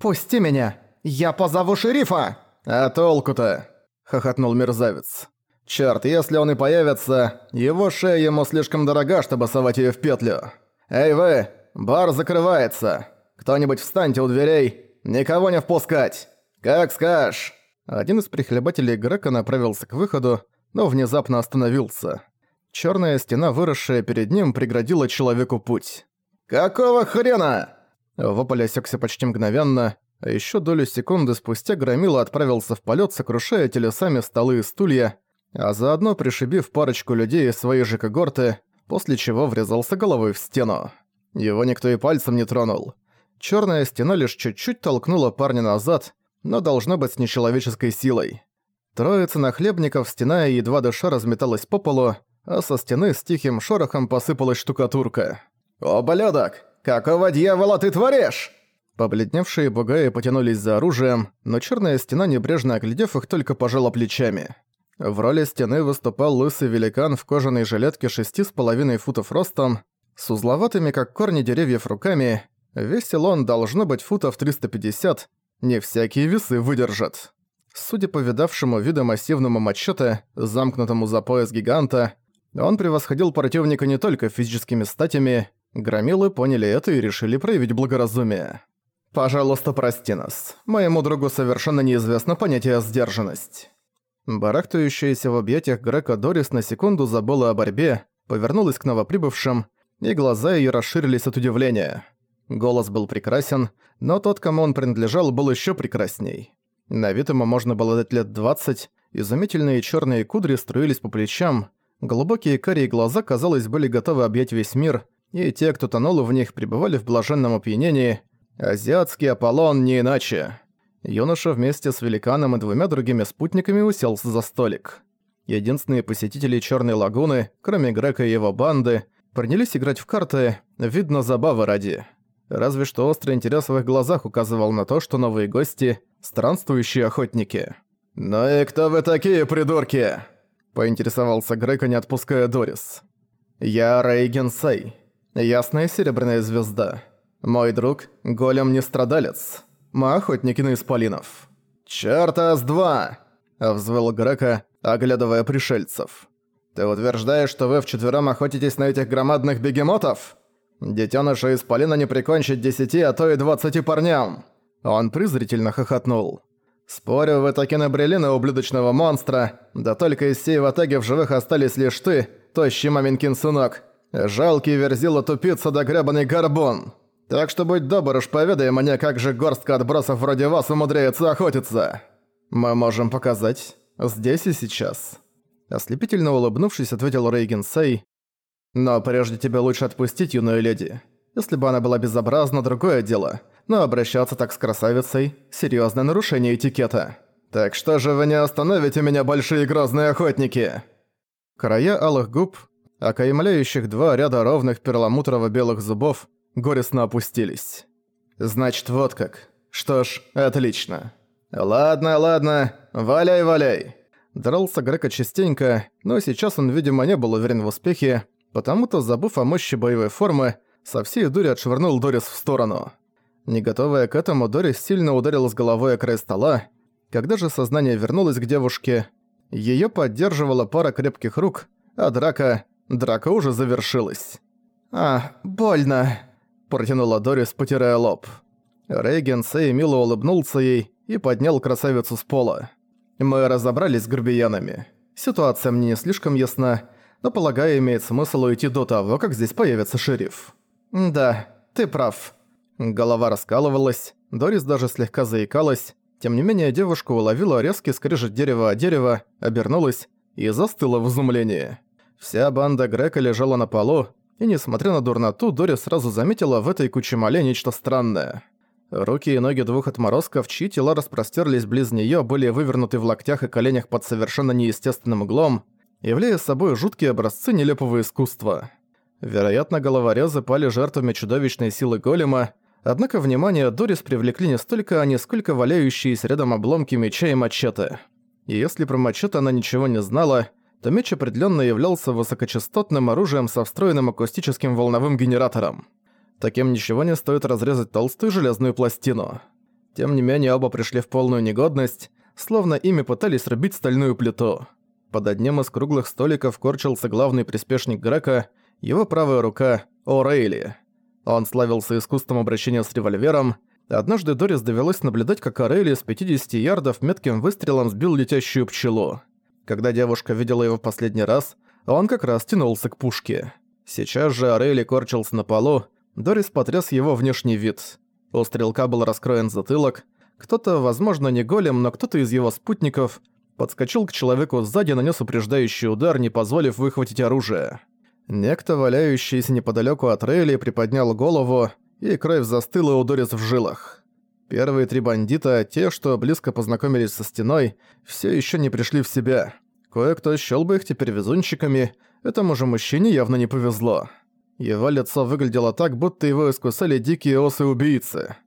«Пусти меня! Я позову шерифа!» «А толку-то?» – хохотнул мерзавец. «Чёрт, если он и появится, его шея ему слишком дорога, чтобы совать её в петлю. Эй вы, бар закрывается. Кто-нибудь встаньте у дверей, никого не впускать. Как скажешь». Один из прихлебателей Грека направился к выходу, но внезапно остановился. Чёрная стена, выросшая перед ним, преградила человеку путь. «Какого хрена?» Вопль осекся почти мгновенно, а ещё долю секунды спустя Громила отправился в полёт, сокрушая телесами столы и стулья, а заодно пришибив парочку людей из своей же когорты, после чего врезался головой в стену. Его никто и пальцем не тронул. Чёрная стена лишь чуть-чуть толкнула парня назад, но должно быть с нечеловеческой силой. Троица нахлебников, стена и едва дыша разметалась по полу, а со стены с тихим шорохом посыпалась штукатурка. «Ублюдок! Какого дьявола ты творишь?» Побледневшие бугаи потянулись за оружием, но черная стена, небрежно оглядев их, только пожала плечами. В роли стены выступал лысый великан в кожаной жилетке шести с половиной футов ростом, с узловатыми, как корни деревьев, руками. Весил он должно быть футов 350, не всякие весы выдержат. Судя по видавшему вида массивному мачете, замкнутому за пояс гиганта, он превосходил противника не только физическими статями, громилы поняли это и решили проявить благоразумие. «Пожалуйста, прости нас. Моему другу совершенно неизвестно понятие «сдержанность». Барахтающаяся в объятиях Грека Дорис на секунду забыла о борьбе, повернулась к новоприбывшим, и глаза её расширились от удивления. Голос был прекрасен, но тот, кому он принадлежал, был ещё прекрасней. На вид ему можно было дать лет 20, изумительные чёрные кудри струились по плечам, глубокие карие глаза, казалось, были готовы объять весь мир, и те, кто тонул в них, пребывали в блаженном опьянении, Азиатский Аполлон не иначе. Юноша вместе с великаном и двумя другими спутниками уселся за столик. Единственные посетители Черной лагуны, кроме Грека и его банды, принялись играть в карты, видно, забавы ради. Разве что острый интерес в их глазах указывал на то, что новые гости – странствующие охотники. «Ну и кто вы такие, придурки?» – поинтересовался Грека, не отпуская Дорис. «Я Рейген Сэй, ясная серебряная звезда». Мой друг – голем-нестрадалец. Мы охотники на исполинов. «Чёрта с два!» – взвыл Грека, оглядывая пришельцев. «Ты утверждаешь, что вы вчетвером охотитесь на этих громадных бегемотов? Детёныша исполина не прикончит десяти, а то и двадцати парням!» Он презрительно хохотнул. «Спорю, вы таки набрели на ублюдочного монстра, да только из всей ватаги в живых остались лишь ты, тощий маменькин сынок. Жалкий верзила тупица да гребаный горбун!» Так что будь добр уж поведай мне, как же горстка отбросов вроде вас умудряется охотиться. Мы можем показать. Здесь и сейчас». Ослепительно улыбнувшись, ответил Рейген Сей. «Но прежде тебе лучше отпустить юную леди. Если бы она была безобразна, другое дело. Но обращаться так с красавицей – серьёзное нарушение этикета. Так что же вы не остановите меня, большие грозные охотники?» Края алых губ, окаймляющих два ряда ровных перламутрово-белых зубов, горестно опустились. «Значит, вот как. Что ж, отлично. Ладно, ладно, валяй-валяй». Дрался Грека частенько, но сейчас он, видимо, не был уверен в успехе, потому-то, забыв о мощи боевой формы, со всей дури отшвырнул Дорис в сторону. Не готовая к этому, Дорис сильно ударила с головой о край стола. Когда же сознание вернулось к девушке, её поддерживала пара крепких рук, а драка... драка уже завершилась. «А, больно!» протянула Дорис, потирая лоб. Рейген Сэй мило улыбнулся ей и поднял красавицу с пола. Мы разобрались с грубиянами. Ситуация мне не слишком ясна, но, полагаю, имеет смысл уйти до того, как здесь появится шериф. Да, ты прав. Голова раскалывалась, Дорис даже слегка заикалась, тем не менее девушка уловила резкий скрежет дерева о дерево, обернулась и застыла в изумлении. Вся банда Грека лежала на полу, и несмотря на дурноту, Дори сразу заметила в этой куче мале нечто странное. Руки и ноги двух отморозков, чьи тела распростерлись близ неё, были вывернуты в локтях и коленях под совершенно неестественным углом, являя собой жуткие образцы нелепого искусства. Вероятно, головорезы пали жертвами чудовищной силы голема, однако внимание Дорис привлекли не столько они, сколько валяющиеся рядом обломки меча и мачете. И если про мачете она ничего не знала, то меч определенно являлся высокочастотным оружием со встроенным акустическим волновым генератором. Таким ничего не стоит разрезать толстую железную пластину. Тем не менее, оба пришли в полную негодность, словно ими пытались рубить стальную плиту. Под одним из круглых столиков корчился главный приспешник Грека, его правая рука – О'Рейли. Он славился искусством обращения с револьвером. Однажды Дорис довелось наблюдать, как Орейли с 50 ярдов метким выстрелом сбил летящую пчелу. Когда девушка видела его в последний раз, он как раз тянулся к пушке. Сейчас же Орейли корчился на полу, Дорис потряс его внешний вид. У стрелка был раскроен затылок, кто-то, возможно, не голем, но кто-то из его спутников подскочил к человеку сзади и нанес упреждающий удар, не позволив выхватить оружие. Некто, валяющийся неподалеку от Рейли, приподнял голову, и кровь застыла у Дорис в жилах. Первые три бандита, те, что близко познакомились со стеной, все еще не пришли в себя. Кое-кто счёл бы их теперь везунчиками, этому же мужчине явно не повезло. Его лицо выглядело так, будто его искусали дикие осы-убийцы.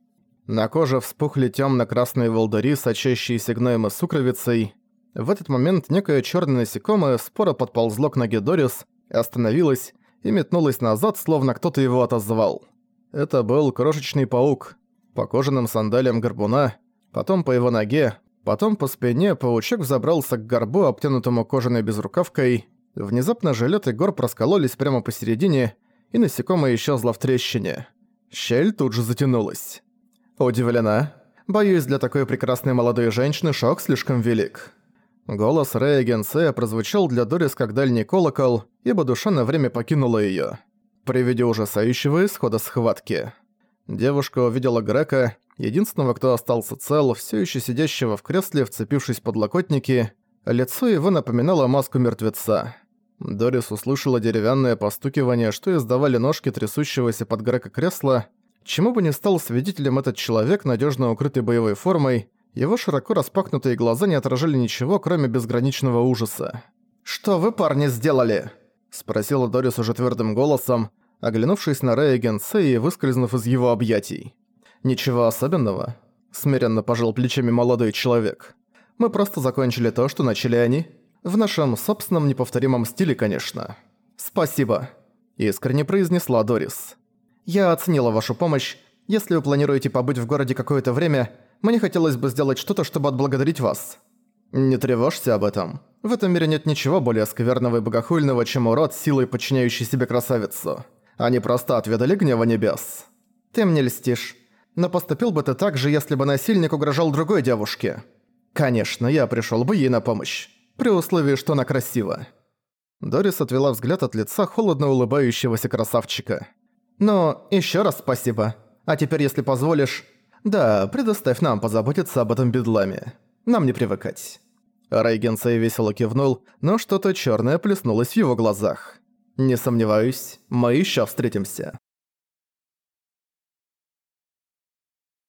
На коже вспухли тёмно-красные волдыри, сочащиеся гноем и сукровицей. В этот момент некое чёрное насекомое споро подползло к ноге Дорис, остановилось и метнулось назад, словно кто-то его отозвал. Это был крошечный паук. По кожаным сандалиям горбуна, потом по его ноге, потом по спине паучок взобрался к горбу, обтянутому кожаной безрукавкой. Внезапно жилет и гор проскололись прямо посередине, и насекомое исчезло в трещине. Щель тут же затянулась. Удивлена. Боюсь, для такой прекрасной молодой женщины шок слишком велик. Голос Рэя Генсея прозвучал для Дорис как дальний колокол, ибо душа на время покинула её. При виде ужасающего исхода схватки. Девушка увидела Грека, единственного, кто остался цел, всё ещё сидящего в кресле, вцепившись в подлокотники. Лицо его напоминало маску мертвеца. Дорис услышала деревянное постукивание, что издавали ножки трясущегося под Грека кресла, Чему бы ни стал свидетелем этот человек, надежно укрытый боевой формой, его широко распахнутые глаза не отражали ничего, кроме безграничного ужаса. «Что вы, парни, сделали?» – спросила Дорис уже твердым голосом, оглянувшись на Рэя Генсей и выскользнув из его объятий. «Ничего особенного», – смиренно пожал плечами молодой человек. «Мы просто закончили то, что начали они. В нашем собственном неповторимом стиле, конечно». «Спасибо», – искренне произнесла Дорис. Я оценила вашу помощь. Если вы планируете побыть в городе какое-то время, мне хотелось бы сделать что-то, чтобы отблагодарить вас. Не тревожься об этом. В этом мире нет ничего более скверного и богохульного, чем урод, силой подчиняющий себе красавицу. Они просто отведали гнева небес. Ты мне льстишь. Но поступил бы ты так же, если бы насильник угрожал другой девушке. Конечно, я пришёл бы ей на помощь. При условии, что она красива. Дорис отвела взгляд от лица холодно улыбающегося красавчика. Но еще раз спасибо. А теперь, если позволишь... Да, предоставь нам позаботиться об этом бедламе. Нам не привыкать». Райгенсей весело кивнул, но что-то черное плеснулось в его глазах. «Не сомневаюсь, мы еще встретимся».